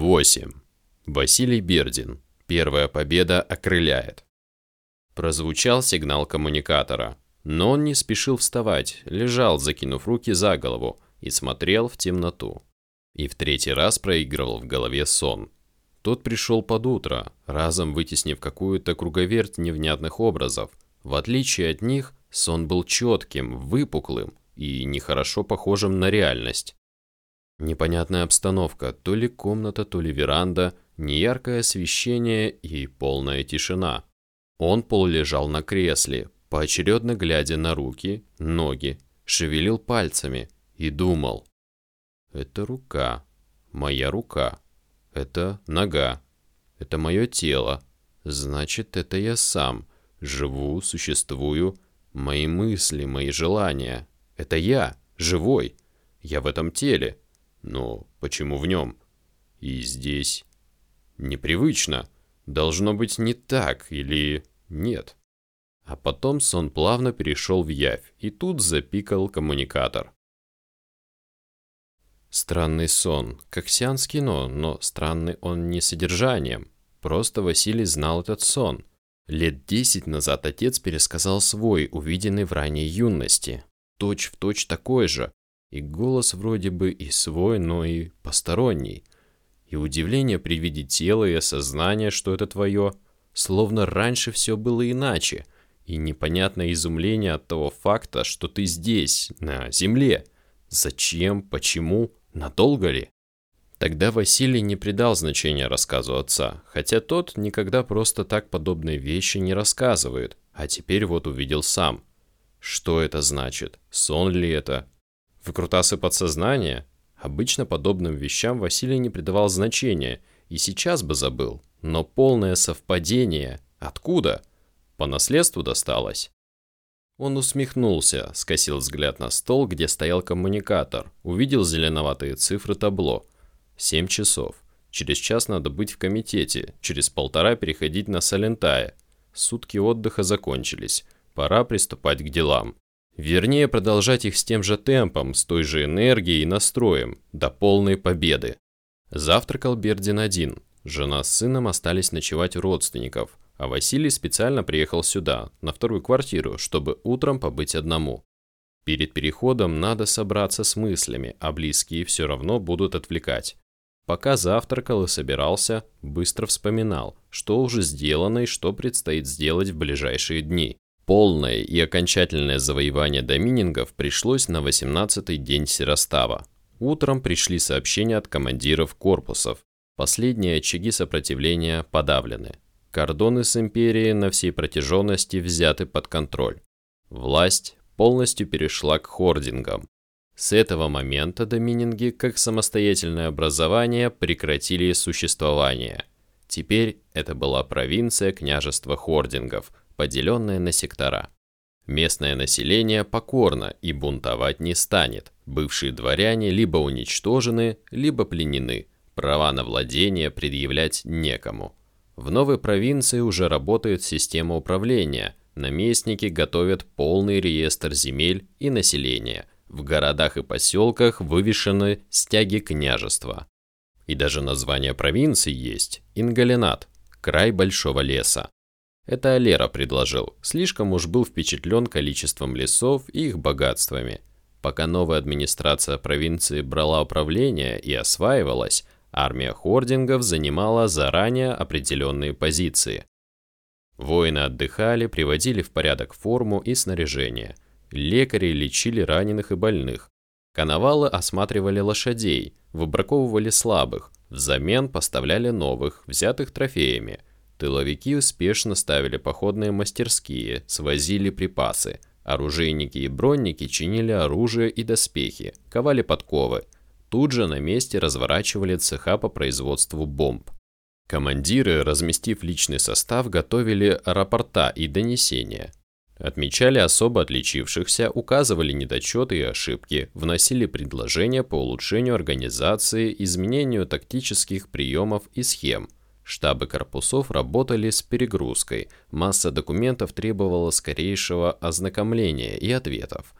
8. Василий Бердин. Первая победа окрыляет. Прозвучал сигнал коммуникатора, но он не спешил вставать, лежал, закинув руки за голову, и смотрел в темноту. И в третий раз проигрывал в голове сон. Тот пришел под утро, разом вытеснив какую-то круговерть невнятных образов. В отличие от них, сон был четким, выпуклым и нехорошо похожим на реальность. Непонятная обстановка, то ли комната, то ли веранда, неяркое освещение и полная тишина. Он полулежал на кресле, поочередно глядя на руки, ноги, шевелил пальцами и думал. Это рука, моя рука, это нога, это мое тело, значит, это я сам, живу, существую, мои мысли, мои желания, это я, живой, я в этом теле, но почему в нем? И здесь непривычно. Должно быть не так или нет. А потом сон плавно перешел в явь, и тут запикал коммуникатор. Странный сон, как сеанс кино, но странный он не содержанием. Просто Василий знал этот сон. Лет десять назад отец пересказал свой, увиденный в ранней юности. Точь в точь такой же, и голос вроде бы и свой, но и посторонний. И удивление при виде тела и осознание, что это твое, словно раньше все было иначе. И непонятное изумление от того факта, что ты здесь, на земле. Зачем, почему, надолго ли? Тогда Василий не придал значения рассказу отца, хотя тот никогда просто так подобные вещи не рассказывает, а теперь вот увидел сам. Что это значит? Сон ли это? Выкрутасы подсознания? Обычно подобным вещам Василий не придавал значения и сейчас бы забыл. Но полное совпадение. Откуда? По наследству досталось. Он усмехнулся, скосил взгляд на стол, где стоял коммуникатор, увидел зеленоватые цифры табло. Семь часов. Через час надо быть в комитете, через полтора переходить на Салентае. Сутки отдыха закончились, пора приступать к делам. Вернее, продолжать их с тем же темпом, с той же энергией и настроем, до полной победы. Завтракал Бердин один. Жена с сыном остались ночевать у родственников, а Василий специально приехал сюда, на вторую квартиру, чтобы утром побыть одному. Перед переходом надо собраться с мыслями, а близкие все равно будут отвлекать. Пока завтракал и собирался, быстро вспоминал, что уже сделано и что предстоит сделать в ближайшие дни. Полное и окончательное завоевание доминингов пришлось на 18-й день Серостава. Утром пришли сообщения от командиров корпусов. Последние очаги сопротивления подавлены. Кордоны с империей на всей протяженности взяты под контроль. Власть полностью перешла к хордингам. С этого момента домининги, как самостоятельное образование, прекратили существование. Теперь это была провинция княжества хордингов – поделенное на сектора. Местное население покорно и бунтовать не станет. Бывшие дворяне либо уничтожены, либо пленены. Права на владение предъявлять некому. В новой провинции уже работает система управления. Наместники готовят полный реестр земель и населения. В городах и поселках вывешены стяги княжества. И даже название провинции есть – Ингалинат, край большого леса. Это Алера предложил, слишком уж был впечатлен количеством лесов и их богатствами. Пока новая администрация провинции брала управление и осваивалась, армия хордингов занимала заранее определенные позиции. Воины отдыхали, приводили в порядок форму и снаряжение. Лекари лечили раненых и больных. Коновалы осматривали лошадей, выбраковывали слабых, взамен поставляли новых, взятых трофеями – Тыловики успешно ставили походные мастерские, свозили припасы. Оружейники и бронники чинили оружие и доспехи, ковали подковы. Тут же на месте разворачивали цеха по производству бомб. Командиры, разместив личный состав, готовили рапорта и донесения. Отмечали особо отличившихся, указывали недочеты и ошибки, вносили предложения по улучшению организации, изменению тактических приемов и схем – Штабы корпусов работали с перегрузкой, масса документов требовала скорейшего ознакомления и ответов.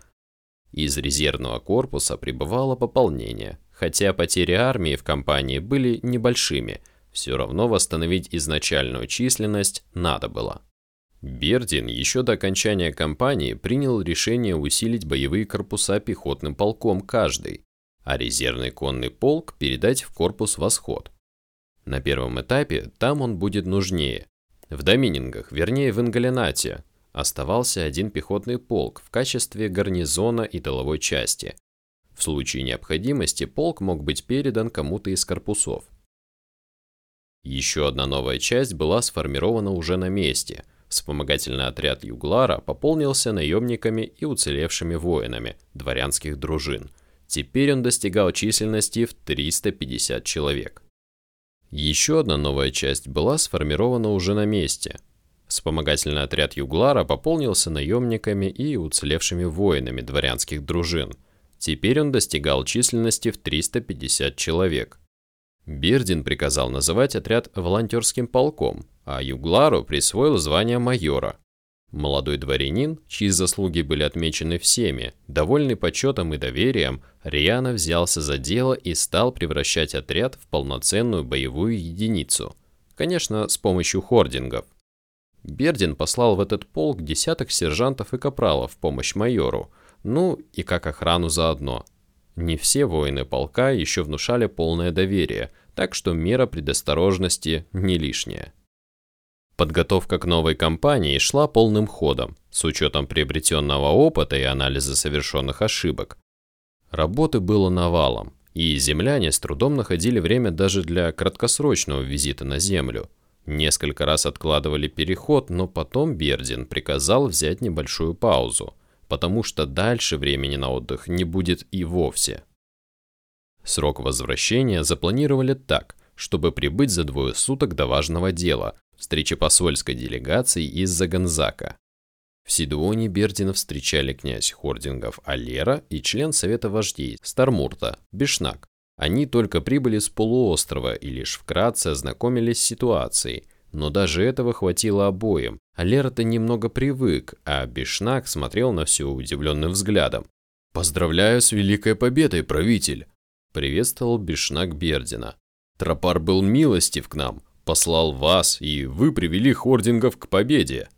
Из резервного корпуса прибывало пополнение. Хотя потери армии в компании были небольшими, все равно восстановить изначальную численность надо было. Бердин еще до окончания кампании принял решение усилить боевые корпуса пехотным полком каждый, а резервный конный полк передать в корпус «Восход». На первом этапе там он будет нужнее. В Доминингах, вернее в Ингалинате, оставался один пехотный полк в качестве гарнизона и тыловой части. В случае необходимости полк мог быть передан кому-то из корпусов. Еще одна новая часть была сформирована уже на месте. Вспомогательный отряд Юглара пополнился наемниками и уцелевшими воинами дворянских дружин. Теперь он достигал численности в 350 человек. Еще одна новая часть была сформирована уже на месте. Вспомогательный отряд Юглара пополнился наемниками и уцелевшими воинами дворянских дружин. Теперь он достигал численности в 350 человек. Бердин приказал называть отряд волонтерским полком, а Юглару присвоил звание майора. Молодой дворянин, чьи заслуги были отмечены всеми, довольный почетом и доверием, рьяно взялся за дело и стал превращать отряд в полноценную боевую единицу. Конечно, с помощью хордингов. Бердин послал в этот полк десяток сержантов и капралов в помощь майору, ну и как охрану заодно. Не все воины полка еще внушали полное доверие, так что мера предосторожности не лишняя. Подготовка к новой кампании шла полным ходом, с учетом приобретенного опыта и анализа совершенных ошибок. Работы было навалом, и земляне с трудом находили время даже для краткосрочного визита на Землю. Несколько раз откладывали переход, но потом Бердин приказал взять небольшую паузу, потому что дальше времени на отдых не будет и вовсе. Срок возвращения запланировали так, чтобы прибыть за двое суток до важного дела, встречи посольской делегации из Заганзака. В Сидуоне Бердина встречали князь Хордингов Алера и член Совета вождей Стармурта Бешнак. Они только прибыли с полуострова и лишь вкратце ознакомились с ситуацией, но даже этого хватило обоим. Алера-то немного привык, а Бешнак смотрел на все удивленным взглядом. «Поздравляю с великой победой, правитель!» – приветствовал Бешнак Бердина. «Тропар был милостив к нам, послал вас, и вы привели хордингов к победе».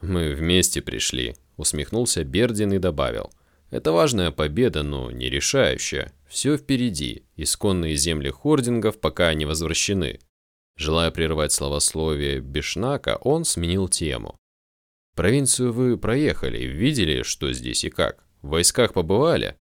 «Мы вместе пришли», — усмехнулся Бердин и добавил. «Это важная победа, но не решающая. Все впереди. Исконные земли хордингов пока не возвращены». Желая прервать словословие Бешнака, он сменил тему. «Провинцию вы проехали, видели, что здесь и как? В войсках побывали?»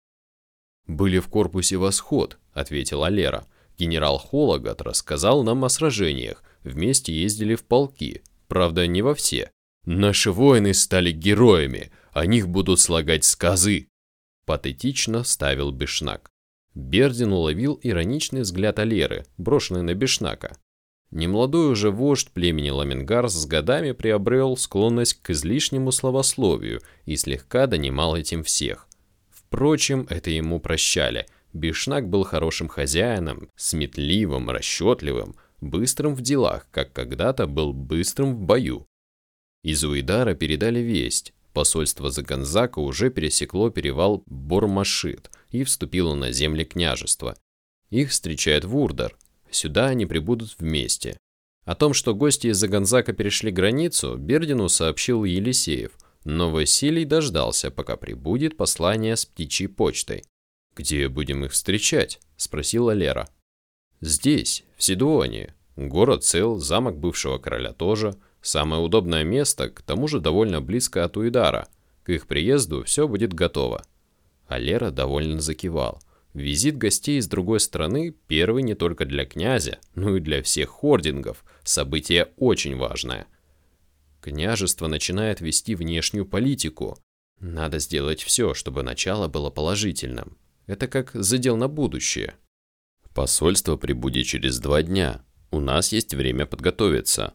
«Были в корпусе «Восход», — ответила Лера. Генерал Хологат рассказал нам о сражениях, вместе ездили в полки, правда не во все. Наши воины стали героями, о них будут слагать сказы. Патетично ставил Бешнак. Бердин уловил ироничный взгляд Алеры, брошенный на Бешнака. Немолодой уже вождь племени Ламингар с годами приобрел склонность к излишнему словословию и слегка донимал этим всех. Впрочем, это ему прощали – Бишнак был хорошим хозяином, сметливым, расчетливым, быстрым в делах, как когда-то был быстрым в бою. Из Уидара передали весть. Посольство Заганзака уже пересекло перевал Бормашит и вступило на земли княжества. Их встречает Вурдар. Сюда они прибудут вместе. О том, что гости из Заганзака перешли границу, Бердину сообщил Елисеев, но Василий дождался, пока прибудет послание с птичьей почтой. «Где будем их встречать?» – спросила Лера. «Здесь, в Сидуоне. Город цел, замок бывшего короля тоже. Самое удобное место, к тому же довольно близко от Уидара. К их приезду все будет готово». А Лера довольно закивал. Визит гостей из другой страны – первый не только для князя, но и для всех хордингов. Событие очень важное. Княжество начинает вести внешнюю политику. Надо сделать все, чтобы начало было положительным. Это как задел на будущее. Посольство прибудет через два дня. У нас есть время подготовиться.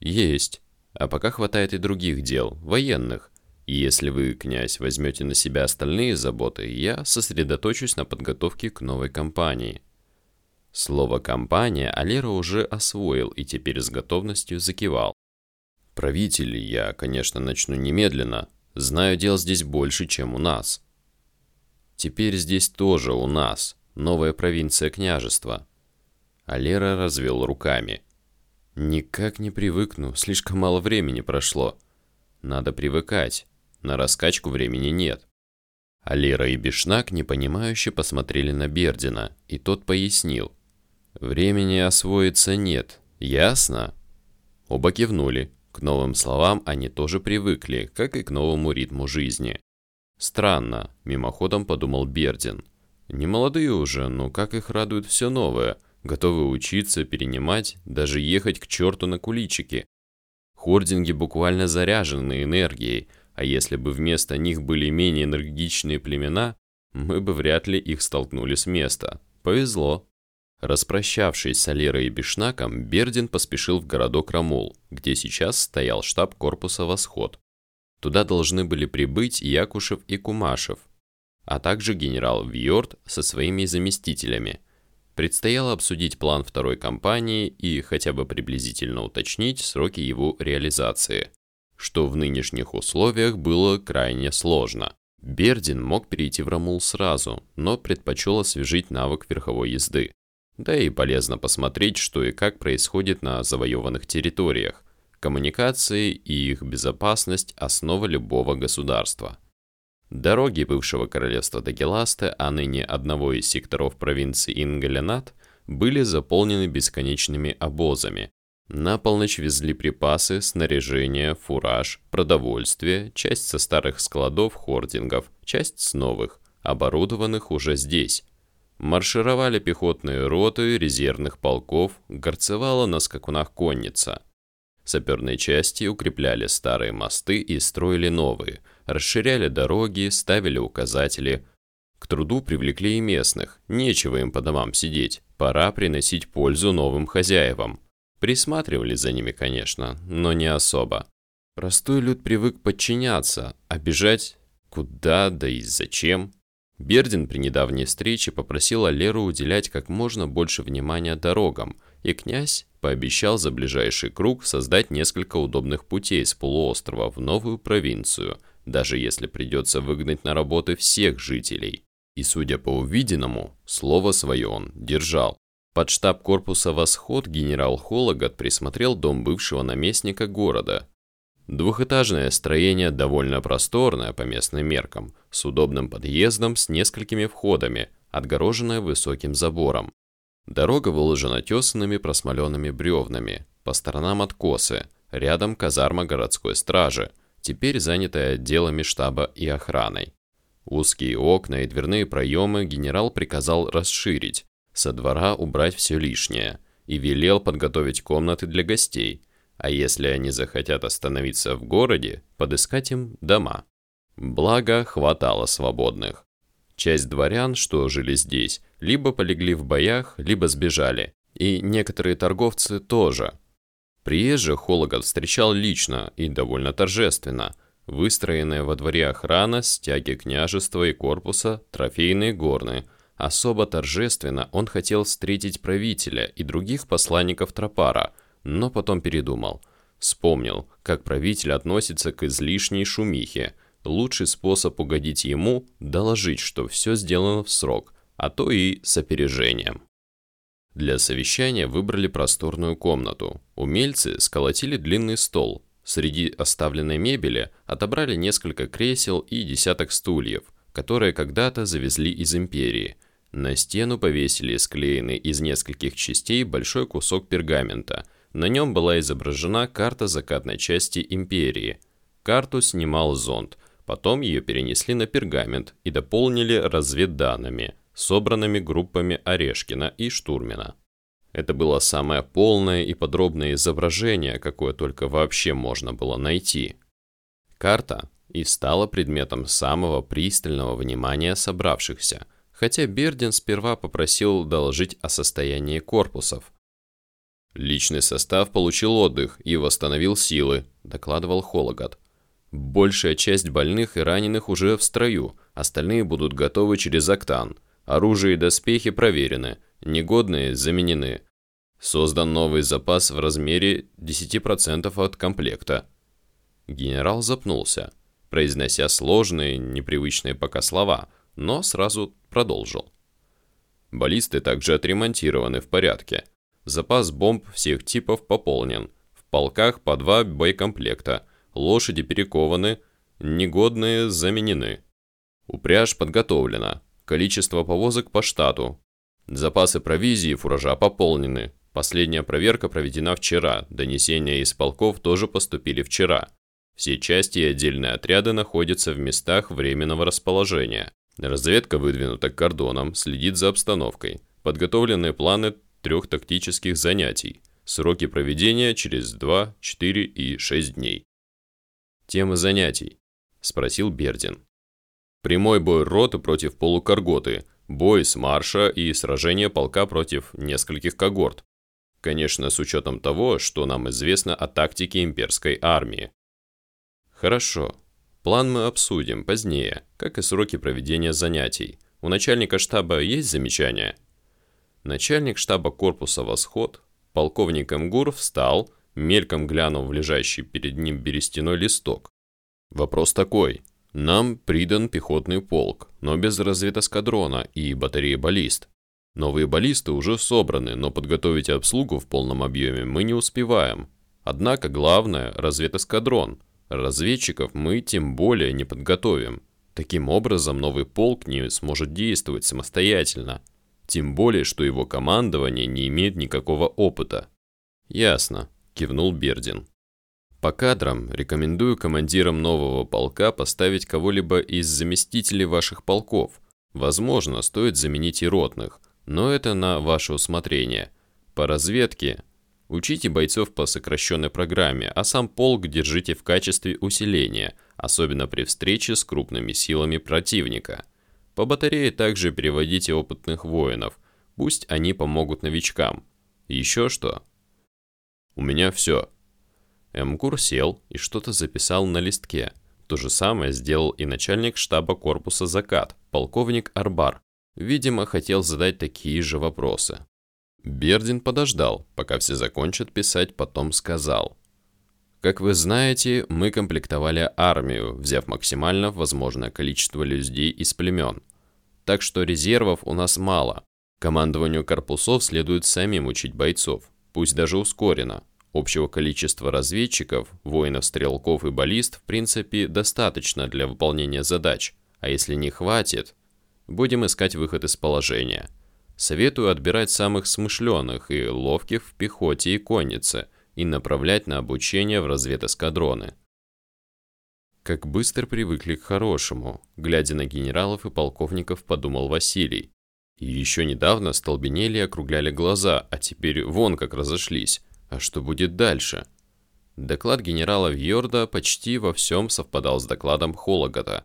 Есть. А пока хватает и других дел, военных. И если вы, князь, возьмете на себя остальные заботы, я сосредоточусь на подготовке к новой кампании. Слово «компания» Алера уже освоил и теперь с готовностью закивал. «Правитель, я, конечно, начну немедленно. Знаю, дел здесь больше, чем у нас. Теперь здесь тоже у нас, новая провинция княжества. Алера развел руками. Никак не привыкну, слишком мало времени прошло. Надо привыкать, на раскачку времени нет. Алера и Бешнак непонимающе посмотрели на Бердина, и тот пояснил. «Времени освоиться нет, ясно?» Оба кивнули. К новым словам они тоже привыкли, как и к новому ритму жизни. Странно, мимоходом подумал Бердин. Не молодые уже, но как их радует все новое, готовы учиться, перенимать, даже ехать к черту на куличики. Хординги буквально заряжены энергией, а если бы вместо них были менее энергичные племена, мы бы вряд ли их столкнули с места. Повезло. Распрощавшись с Алерой и Бишнаком, Бердин поспешил в городок Рамул, где сейчас стоял штаб корпуса «Восход». Туда должны были прибыть Якушев и Кумашев, а также генерал Вьорд со своими заместителями. Предстояло обсудить план второй кампании и хотя бы приблизительно уточнить сроки его реализации, что в нынешних условиях было крайне сложно. Бердин мог перейти в Рамул сразу, но предпочел освежить навык верховой езды. Да и полезно посмотреть, что и как происходит на завоеванных территориях. Коммуникации и их безопасность – основа любого государства. Дороги бывшего королевства Дагеласте, а ныне одного из секторов провинции Ингеленат, были заполнены бесконечными обозами. На полночь везли припасы, снаряжение, фураж, продовольствие, часть со старых складов хордингов, часть с новых, оборудованных уже здесь, Маршировали пехотные роты резервных полков, горцевала на скакунах конница. Саперные части укрепляли старые мосты и строили новые, расширяли дороги, ставили указатели. К труду привлекли и местных, нечего им по домам сидеть, пора приносить пользу новым хозяевам. Присматривали за ними, конечно, но не особо. Простой люд привык подчиняться, а бежать куда да и зачем? Бердин при недавней встрече попросил Алеру уделять как можно больше внимания дорогам, и князь пообещал за ближайший круг создать несколько удобных путей с полуострова в новую провинцию, даже если придется выгнать на работы всех жителей. И, судя по увиденному, слово свое он держал. Под штаб корпуса «Восход» генерал Хологат присмотрел дом бывшего наместника города, Двухэтажное строение довольно просторное по местным меркам, с удобным подъездом с несколькими входами, отгороженное высоким забором. Дорога выложена тесанными просмоленными бревнами, по сторонам откосы, рядом казарма городской стражи, теперь занятая отделами штаба и охраной. Узкие окна и дверные проемы генерал приказал расширить, со двора убрать все лишнее и велел подготовить комнаты для гостей – а если они захотят остановиться в городе, подыскать им дома. Благо, хватало свободных. Часть дворян, что жили здесь, либо полегли в боях, либо сбежали. И некоторые торговцы тоже. Приезжих Хологот встречал лично и довольно торжественно. Выстроенная во дворе охрана, стяги княжества и корпуса, трофейные горны. Особо торжественно он хотел встретить правителя и других посланников Тропара – но потом передумал. Вспомнил, как правитель относится к излишней шумихе. Лучший способ угодить ему – доложить, что все сделано в срок, а то и с опережением. Для совещания выбрали просторную комнату. Умельцы сколотили длинный стол. Среди оставленной мебели отобрали несколько кресел и десяток стульев, которые когда-то завезли из империи. На стену повесили склеенный из нескольких частей большой кусок пергамента – на нем была изображена карта закатной части империи. Карту снимал зонд, потом ее перенесли на пергамент и дополнили разведданными, собранными группами Орешкина и Штурмина. Это было самое полное и подробное изображение, какое только вообще можно было найти. Карта и стала предметом самого пристального внимания собравшихся, хотя Бердин сперва попросил доложить о состоянии корпусов, «Личный состав получил отдых и восстановил силы», – докладывал Хологат. «Большая часть больных и раненых уже в строю, остальные будут готовы через октан. Оружие и доспехи проверены, негодные заменены. Создан новый запас в размере 10% от комплекта». Генерал запнулся, произнося сложные, непривычные пока слова. но сразу продолжил. Баллисты также отремонтированы в порядке. Запас бомб всех типов пополнен. В полках по два боекомплекта. Лошади перекованы, негодные заменены. Упряжь подготовлена. Количество повозок по штату. Запасы провизии и фуража пополнены. Последняя проверка проведена вчера. Донесения из полков тоже поступили вчера. Все части и отдельные отряды находятся в местах временного расположения. Разведка выдвинута кордоном, следит за обстановкой. Подготовлены планы трех тактических занятий. Сроки проведения через 2, 4 и 6 дней. Темы занятий? Спросил Бердин. Прямой бой роты против полукарготы, бой с марша и сражение полка против нескольких когорт. Конечно, с учетом того, что нам известно о тактике имперской армии. Хорошо. План мы обсудим позднее, как и сроки проведения занятий. У начальника штаба есть замечания? Начальник штаба корпуса «Восход», полковник МГУР, встал, мельком глянув в лежащий перед ним берестяной листок. Вопрос такой. Нам придан пехотный полк, но без разведоскадрона и батареи баллист. Новые баллисты уже собраны, но подготовить обслугу в полном объеме мы не успеваем. Однако главное – разведоскадрон. Разведчиков мы тем более не подготовим. Таким образом, новый полк не сможет действовать самостоятельно. Тем более, что его командование не имеет никакого опыта. «Ясно», – кивнул Бердин. По кадрам рекомендую командирам нового полка поставить кого-либо из заместителей ваших полков. Возможно, стоит заменить и ротных, но это на ваше усмотрение. По разведке учите бойцов по сокращенной программе, а сам полк держите в качестве усиления, особенно при встрече с крупными силами противника. По батарее также переводите опытных воинов, пусть они помогут новичкам. Еще что? У меня все. Эмкур сел и что-то записал на листке. То же самое сделал и начальник штаба корпуса «Закат», полковник Арбар. Видимо, хотел задать такие же вопросы. Бердин подождал, пока все закончат писать, потом сказал. Как вы знаете, мы комплектовали армию, взяв максимально возможное количество людей из племен. Так что резервов у нас мало. Командованию корпусов следует самим учить бойцов, пусть даже ускоренно, Общего количества разведчиков, воинов-стрелков и баллист в принципе достаточно для выполнения задач, а если не хватит, будем искать выход из положения. Советую отбирать самых смышленых и ловких в пехоте и коннице и направлять на обучение в разведэскадроны. Как быстро привыкли к хорошему, глядя на генералов и полковников, подумал Василий. И еще недавно столбенели и округляли глаза, а теперь вон как разошлись. А что будет дальше? Доклад генерала Вьорда почти во всем совпадал с докладом Хологота.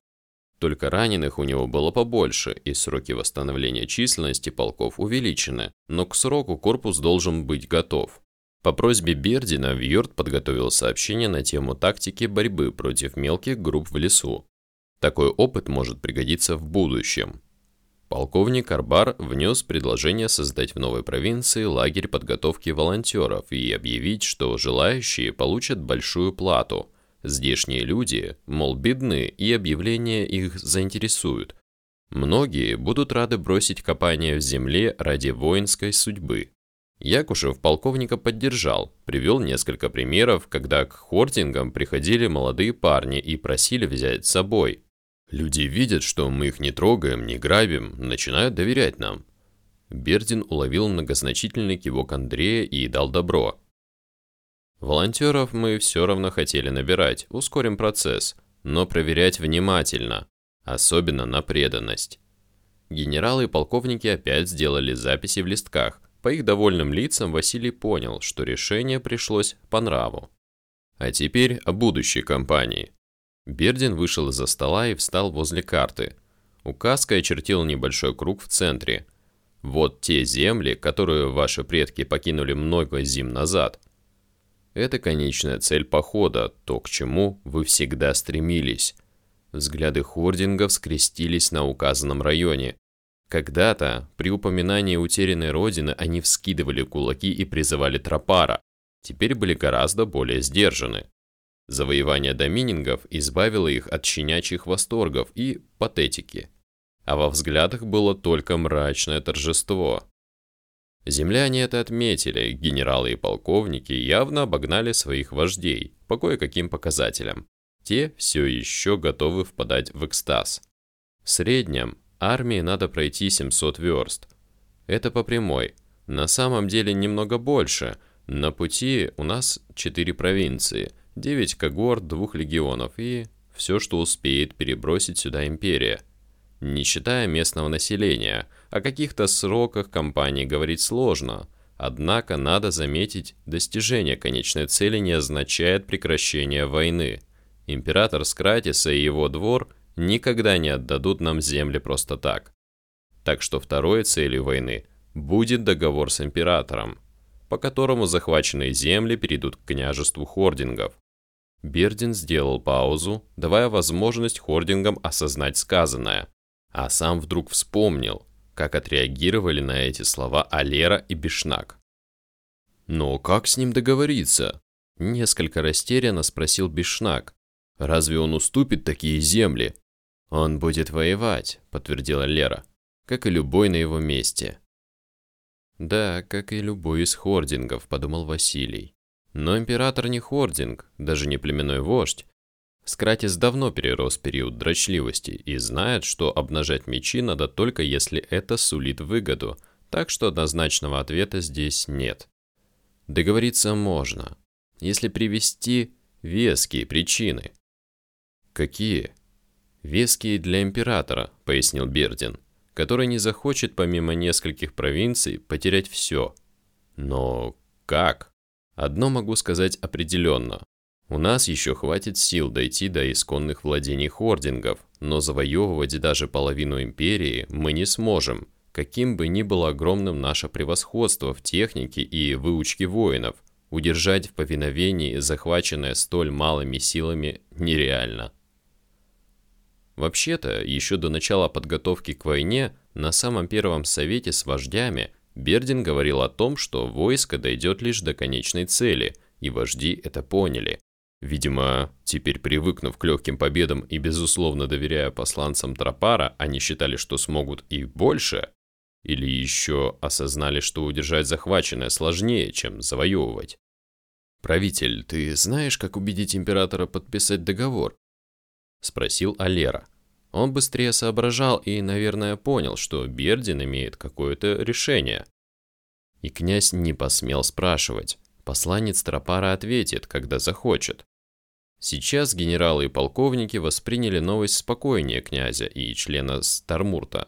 Только раненых у него было побольше, и сроки восстановления численности полков увеличены, но к сроку корпус должен быть готов. По просьбе Бердина Вьорд подготовил сообщение на тему тактики борьбы против мелких групп в лесу. Такой опыт может пригодиться в будущем. Полковник Арбар внес предложение создать в новой провинции лагерь подготовки волонтеров и объявить, что желающие получат большую плату. Здешние люди, мол, бедны, и объявление их заинтересует. Многие будут рады бросить копание в земле ради воинской судьбы. Якушев полковника поддержал, привел несколько примеров, когда к хортингам приходили молодые парни и просили взять с собой. Люди видят, что мы их не трогаем, не грабим, начинают доверять нам. Бердин уловил многозначительный кивок Андрея и дал добро. Волонтеров мы все равно хотели набирать, ускорим процесс, но проверять внимательно, особенно на преданность. Генералы и полковники опять сделали записи в листках. По их довольным лицам Василий понял, что решение пришлось по нраву. А теперь о будущей кампании. Бердин вышел из-за стола и встал возле карты. Указкой очертил небольшой круг в центре. Вот те земли, которые ваши предки покинули много зим назад. Это конечная цель похода, то, к чему вы всегда стремились. Взгляды хордингов скрестились на указанном районе. Когда-то, при упоминании утерянной родины, они вскидывали кулаки и призывали тропара. Теперь были гораздо более сдержаны. Завоевание доминингов избавило их от щенячьих восторгов и патетики. а во взглядах было только мрачное торжество. Земляне это отметили, генералы и полковники явно обогнали своих вождей по кое-каким показателям. Те все еще готовы впадать в экстаз. В среднем армии надо пройти 700 верст. Это по прямой. На самом деле немного больше. На пути у нас 4 провинции, 9 когорт, 2 легионов и все, что успеет перебросить сюда империя. Не считая местного населения, о каких-то сроках кампании говорить сложно. Однако надо заметить, достижение конечной цели не означает прекращение войны. Император Скратиса и его двор никогда не отдадут нам земли просто так. Так что второй целью войны будет договор с императором, по которому захваченные земли перейдут к княжеству хордингов. Бердин сделал паузу, давая возможность хордингам осознать сказанное, а сам вдруг вспомнил, как отреагировали на эти слова Алера и Бишнак. «Но как с ним договориться?» Несколько растерянно спросил Бишнак. «Разве он уступит такие земли?» «Он будет воевать», — подтвердила Лера, «как и любой на его месте». «Да, как и любой из хордингов», — подумал Василий. Но император не хординг, даже не племенной вождь. Скратис давно перерос период дрочливости и знает, что обнажать мечи надо только если это сулит выгоду, так что однозначного ответа здесь нет. Договориться можно, если привести веские причины. Какие? Веские для императора, пояснил Бердин, который не захочет помимо нескольких провинций потерять все. Но как? Одно могу сказать определенно. У нас еще хватит сил дойти до исконных владений хордингов, но завоевывать даже половину империи мы не сможем, каким бы ни было огромным наше превосходство в технике и выучке воинов. Удержать в повиновении захваченное столь малыми силами нереально. Вообще-то, еще до начала подготовки к войне, на самом первом совете с вождями, Бердин говорил о том, что войско дойдет лишь до конечной цели, и вожди это поняли. Видимо, теперь привыкнув к легким победам и безусловно доверяя посланцам Тропара, они считали, что смогут и больше, или еще осознали, что удержать захваченное сложнее, чем завоевывать. «Правитель, ты знаешь, как убедить императора подписать договор?» — спросил Алера. Он быстрее соображал и, наверное, понял, что Бердин имеет какое-то решение. И князь не посмел спрашивать. Посланец Тропара ответит, когда захочет. Сейчас генералы и полковники восприняли новость спокойнее князя и члена Стармурта.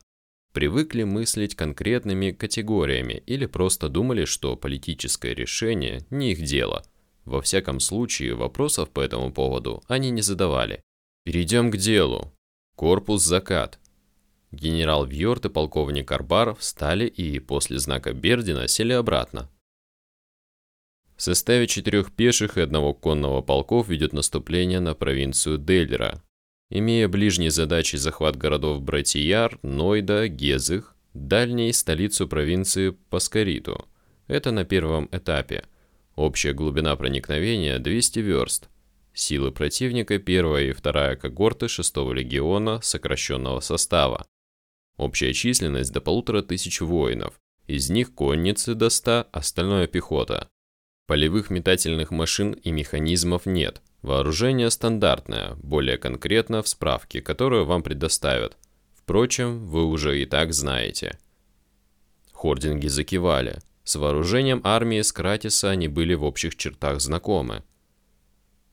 Привыкли мыслить конкретными категориями или просто думали, что политическое решение не их дело. Во всяком случае, вопросов по этому поводу они не задавали. Перейдем к делу. Корпус закат. Генерал Вьорт и полковник Арбар встали и после знака Бердина сели обратно. В составе четырех пеших и одного конного полков ведет наступление на провинцию Дельра, имея ближние задачи захват городов Братияр, Нойда, Гезых, дальней столицу провинции Паскариту. Это на первом этапе. Общая глубина проникновения 200 верст. Силы противника первая и вторая когорты 6-го легиона сокращенного состава. Общая численность до полутора тысяч воинов. Из них конницы до 100, остальное пехота. Полевых метательных машин и механизмов нет. Вооружение стандартное, более конкретно в справке, которую вам предоставят. Впрочем, вы уже и так знаете. Хординги закивали. С вооружением армии Скратиса они были в общих чертах знакомы.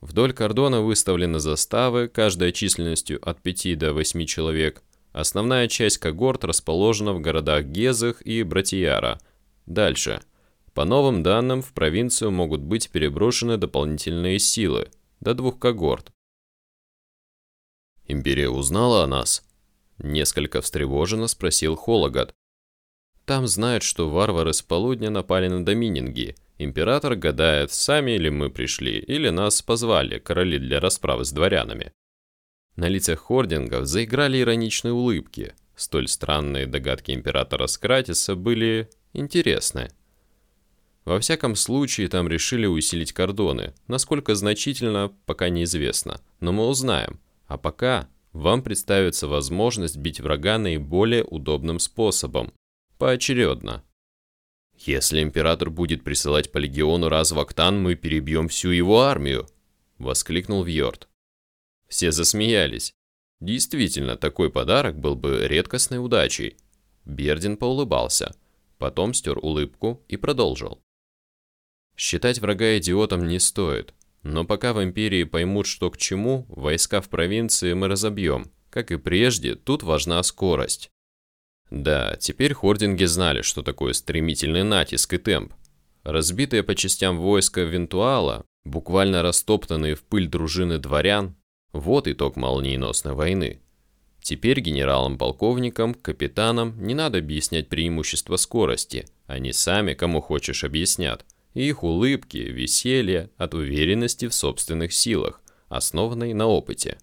Вдоль кордона выставлены заставы, каждая численностью от 5 до 8 человек. Основная часть когорт расположена в городах Гезах и Братияра. Дальше. По новым данным, в провинцию могут быть переброшены дополнительные силы, до двух когорт. «Империя узнала о нас?» Несколько встревоженно спросил Хологат. «Там знают, что варвары с полудня напали на домининги», Император гадает, сами ли мы пришли, или нас позвали короли для расправы с дворянами. На лицах хордингов заиграли ироничные улыбки. Столь странные догадки императора Скратиса были интересны. Во всяком случае, там решили усилить кордоны. Насколько значительно, пока неизвестно. Но мы узнаем. А пока вам представится возможность бить врага наиболее удобным способом, поочередно. «Если император будет присылать по легиону раз в октан, мы перебьем всю его армию!» — воскликнул Вьорд. Все засмеялись. Действительно, такой подарок был бы редкостной удачей. Бердин поулыбался, потом стер улыбку и продолжил. Считать врага идиотом не стоит, но пока в империи поймут, что к чему, войска в провинции мы разобьем. Как и прежде, тут важна скорость. Да, теперь хординги знали, что такое стремительный натиск и темп. Разбитые по частям войска Вентуала, буквально растоптанные в пыль дружины дворян, вот итог молниеносной войны. Теперь генералам-полковникам, капитанам не надо объяснять преимущество скорости, они сами, кому хочешь, объяснят. И их улыбки, веселье от уверенности в собственных силах, основанной на опыте.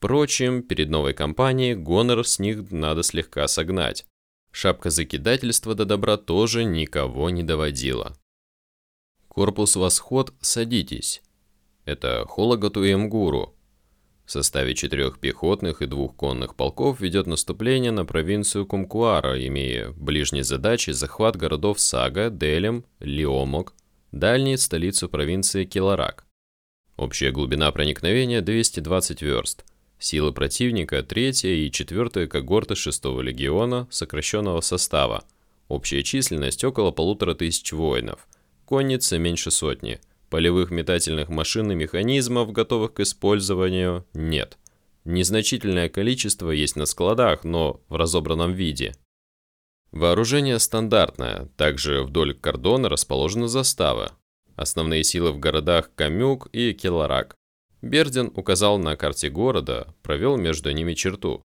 Впрочем, перед новой кампанией гонор с них надо слегка согнать. Шапка закидательства до добра тоже никого не доводила. Корпус «Восход» садитесь. Это Хологоту и Мгуру. В составе четырех пехотных и двух конных полков ведет наступление на провинцию Кумкуара, имея ближней задачей захват городов Сага, Делем, Лиомок, дальней столицу провинции Киларак. Общая глубина проникновения 220 верст. Силы противника – третья и четвертая когорты 6-го легиона сокращенного состава. Общая численность – около полутора тысяч воинов. Конница – меньше сотни. Полевых метательных машин и механизмов, готовых к использованию, нет. Незначительное количество есть на складах, но в разобранном виде. Вооружение стандартное, также вдоль кордона расположена застава. Основные силы в городах Камюк и Келарак. Бердин указал на карте города, провел между ними черту.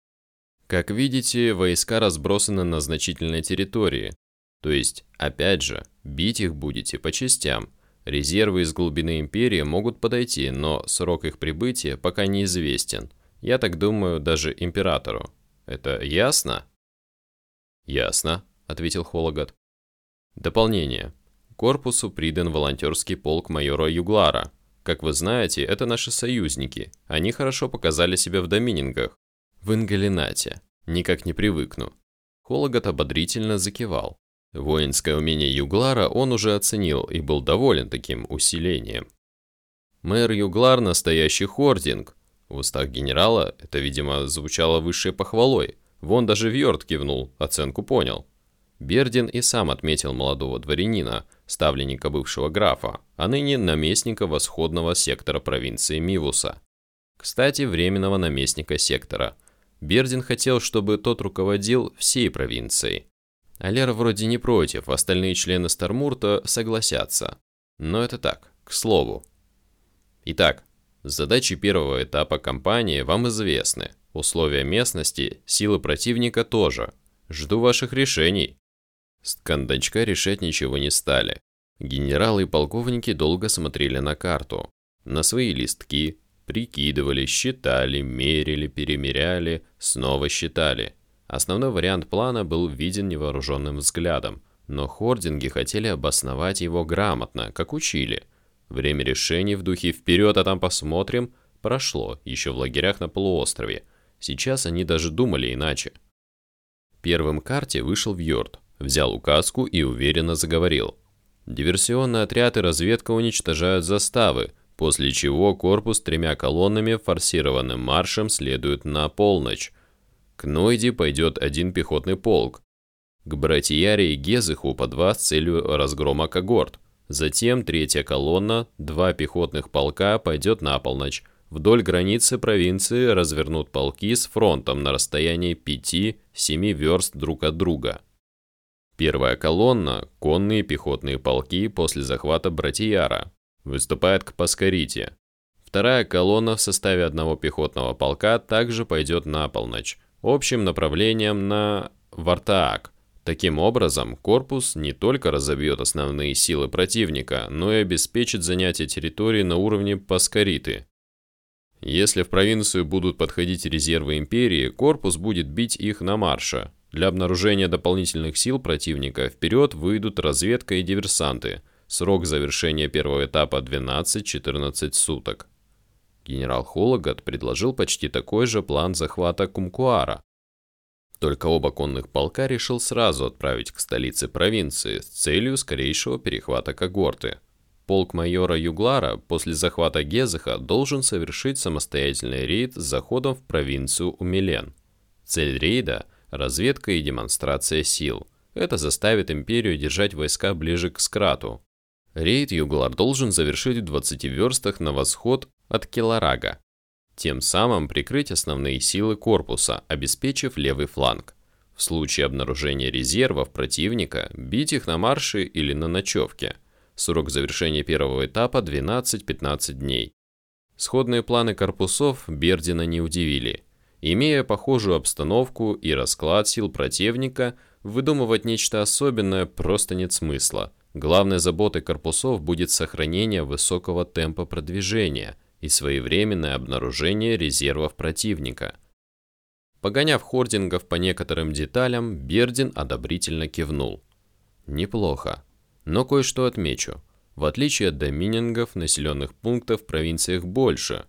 Как видите, войска разбросаны на значительной территории. То есть, опять же, бить их будете по частям. Резервы из глубины империи могут подойти, но срок их прибытия пока неизвестен. Я так думаю, даже императору. Это ясно? Ясно, ответил Хологат. Дополнение. Корпусу придан волонтерский полк майора Юглара, как вы знаете, это наши союзники. Они хорошо показали себя в доминингах. В Ингалинате. Никак не привыкну. Хологот ободрительно закивал. Воинское умение Юглара он уже оценил и был доволен таким усилением. Мэр Юглар – настоящий хординг. В устах генерала это, видимо, звучало высшей похвалой. Вон даже Вьорд кивнул, оценку понял. Бердин и сам отметил молодого дворянина, ставленника бывшего графа, а ныне наместника восходного сектора провинции Мивуса. Кстати, временного наместника сектора. Бердин хотел, чтобы тот руководил всей провинцией. Алера вроде не против, остальные члены Стармурта согласятся. Но это так, к слову. Итак, задачи первого этапа кампании вам известны. Условия местности, силы противника тоже. Жду ваших решений. С кондачка решать ничего не стали. Генералы и полковники долго смотрели на карту, на свои листки, прикидывали, считали, мерили, перемеряли, снова считали. Основной вариант плана был виден невооруженным взглядом, но хординги хотели обосновать его грамотно, как учили. Время решений в духе «вперед, а там посмотрим» прошло еще в лагерях на полуострове. Сейчас они даже думали иначе. Первым карте вышел Вьорд взял указку и уверенно заговорил. Диверсионный отряд и разведка уничтожают заставы, после чего корпус тремя колоннами форсированным маршем следует на полночь. К Нойде пойдет один пехотный полк. К Братияре и Гезыху по два с целью разгрома когорт. Затем третья колонна, два пехотных полка пойдет на полночь. Вдоль границы провинции развернут полки с фронтом на расстоянии 5-7 верст друг от друга. Первая колонна, конные пехотные полки после захвата Братияра, выступает к Паскарите. Вторая колонна в составе одного пехотного полка также пойдет на полночь, общим направлением на Вартаак. Таким образом, корпус не только разобьет основные силы противника, но и обеспечит занятие территории на уровне Паскариты. Если в провинцию будут подходить резервы империи, корпус будет бить их на марше, для обнаружения дополнительных сил противника вперед выйдут разведка и диверсанты. Срок завершения первого этапа 12-14 суток. Генерал Хологат предложил почти такой же план захвата Кумкуара. Только оба конных полка решил сразу отправить к столице провинции с целью скорейшего перехвата когорты. Полк майора Юглара после захвата Гезеха должен совершить самостоятельный рейд с заходом в провинцию Умилен. Цель рейда – разведка и демонстрация сил. Это заставит империю держать войска ближе к Скрату. Рейд Юглар должен завершить в 20 верстах на восход от Келарага, тем самым прикрыть основные силы корпуса, обеспечив левый фланг. В случае обнаружения резервов противника бить их на марше или на ночевке. Срок завершения первого этапа 12-15 дней. Сходные планы корпусов Бердина не удивили. Имея похожую обстановку и расклад сил противника, выдумывать нечто особенное просто нет смысла. Главной заботой корпусов будет сохранение высокого темпа продвижения и своевременное обнаружение резервов противника. Погоняв хордингов по некоторым деталям, Бердин одобрительно кивнул. Неплохо. Но кое-что отмечу. В отличие от доминингов, населенных пунктов в провинциях больше.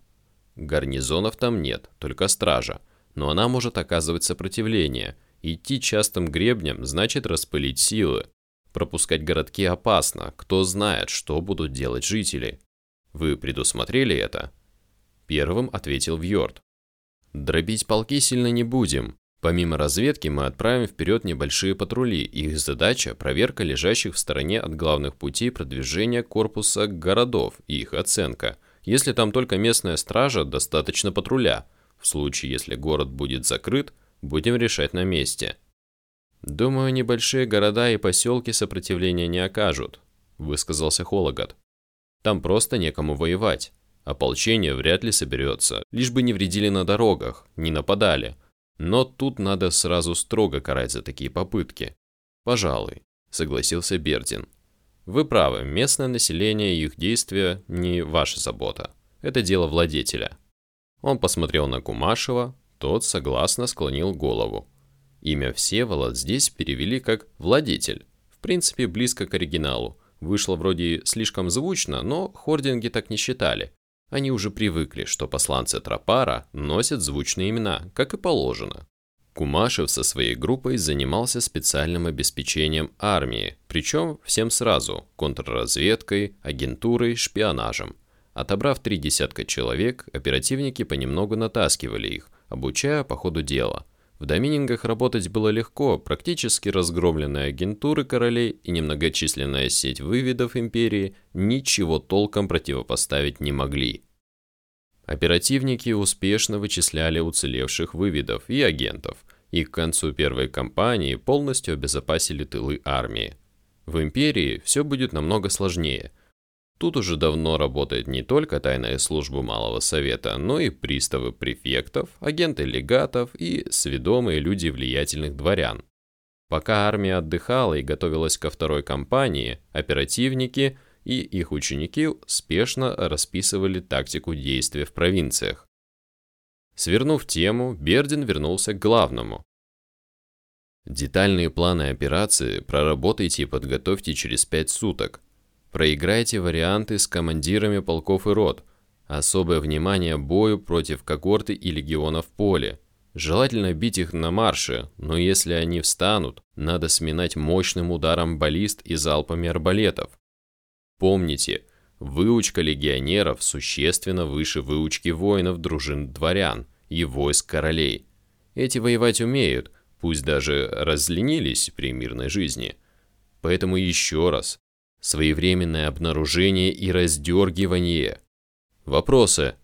Гарнизонов там нет, только стража. Но она может оказывать сопротивление. Идти частым гребнем значит распылить силы. Пропускать городки опасно, кто знает, что будут делать жители. Вы предусмотрели это? Первым ответил Вьорд. Дробить полки сильно не будем. Помимо разведки мы отправим вперед небольшие патрули. Их задача – проверка лежащих в стороне от главных путей продвижения корпуса городов и их оценка. Если там только местная стража, достаточно патруля. В случае, если город будет закрыт, будем решать на месте. «Думаю, небольшие города и поселки сопротивления не окажут», – высказался Хологат. «Там просто некому воевать. Ополчение вряд ли соберется, лишь бы не вредили на дорогах, не нападали. Но тут надо сразу строго карать за такие попытки». «Пожалуй», – согласился Бердин. «Вы правы, местное население и их действия не ваша забота. Это дело владетеля». Он посмотрел на Кумашева, тот согласно склонил голову. Имя Всеволод здесь перевели как «владетель». В принципе, близко к оригиналу. Вышло вроде слишком звучно, но хординги так не считали. Они уже привыкли, что посланцы Тропара носят звучные имена, как и положено. Кумашев со своей группой занимался специальным обеспечением армии, причем всем сразу – контрразведкой, агентурой, шпионажем. Отобрав три десятка человек, оперативники понемногу натаскивали их, обучая по ходу дела – в доминингах работать было легко, практически разгромленные агентуры королей и немногочисленная сеть выведов империи ничего толком противопоставить не могли. Оперативники успешно вычисляли уцелевших выведов и агентов, и к концу первой кампании полностью обезопасили тылы армии. В империи все будет намного сложнее – Тут уже давно работает не только тайная служба Малого Совета, но и приставы префектов, агенты легатов и сведомые люди влиятельных дворян. Пока армия отдыхала и готовилась ко второй кампании, оперативники и их ученики спешно расписывали тактику действия в провинциях. Свернув тему, Бердин вернулся к главному. Детальные планы операции проработайте и подготовьте через 5 суток. Проиграйте варианты с командирами полков и рот. Особое внимание бою против когорты и легиона в поле. Желательно бить их на марше, но если они встанут, надо сминать мощным ударом баллист и залпами арбалетов. Помните, выучка легионеров существенно выше выучки воинов дружин дворян и войск королей. Эти воевать умеют, пусть даже разленились при мирной жизни. Поэтому еще раз, своевременное обнаружение и раздергивание. Вопросы?